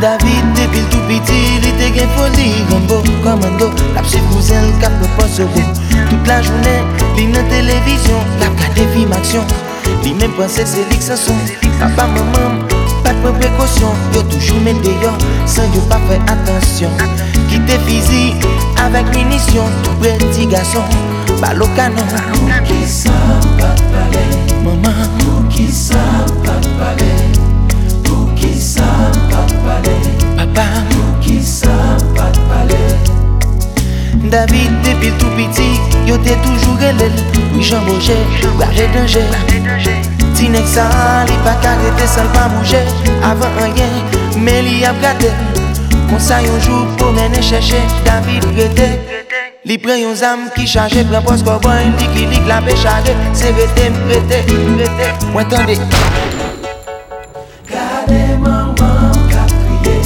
David depil tout piti, li te gen foli Rambo, komando, lap se kouzen kap me pos wou Tout la jounen, li nan televizyon, lap gade film aksyon Li men pense se lik sa son, papa maman, pat pre prekosyon Yo toujou men deyo, san yo pa fe atensyon Kite fizi, avek minisyon, tout pre ti gason Balo kanon, pou ki sa pat pale maman. Pou ki sa pat pale David depil tout piti, yo te toujou relel Oui Jean Bourget, gare danger Ti nek sa, li pa karete san pa mouje Avan anyen, men li ap gade Konsa yon jou pou mene chèche David rete Li pren yon zam ki chaje, pren pos koban Li ki lik la pe chage, se rete mprete Mwen tande Gade maman ka kriye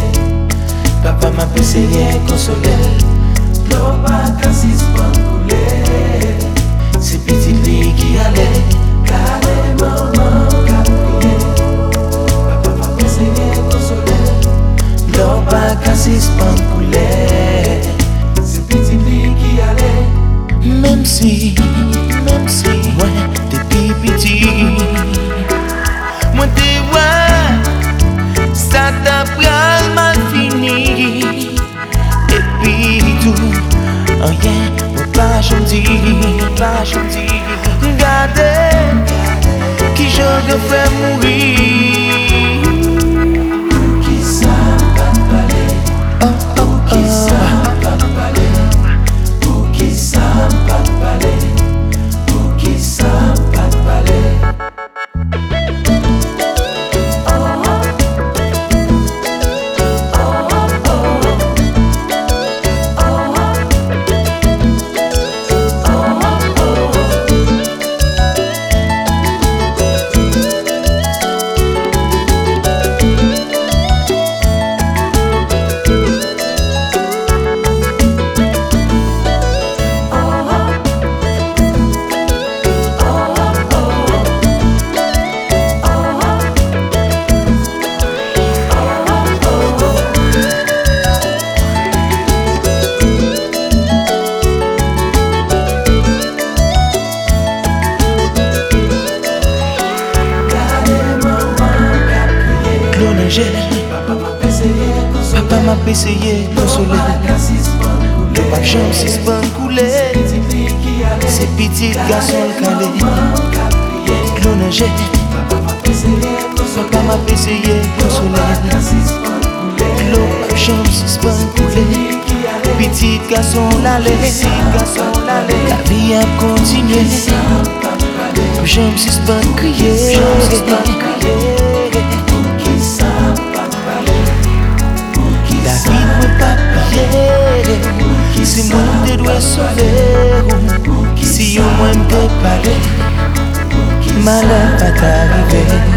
Papa m'a peseye konsole Mem si, mem si Mwen te pi piti Mwen te wè Sa ta pral mal fini. E pi tou Anyen mwen pa chanti Pa chanti Gade Ki mouri konsole pa kasis pan koule Yo pa jam sispan koule Se pitit gason kale Clonager Papa pa peseye konsole Papa konsole Lo pa jam sispan koule Pitit gason lale La vi ap kontinye jam sispan kriye Jam sispan kriye sove ou Si yo mwen te pale Malè pa t'arive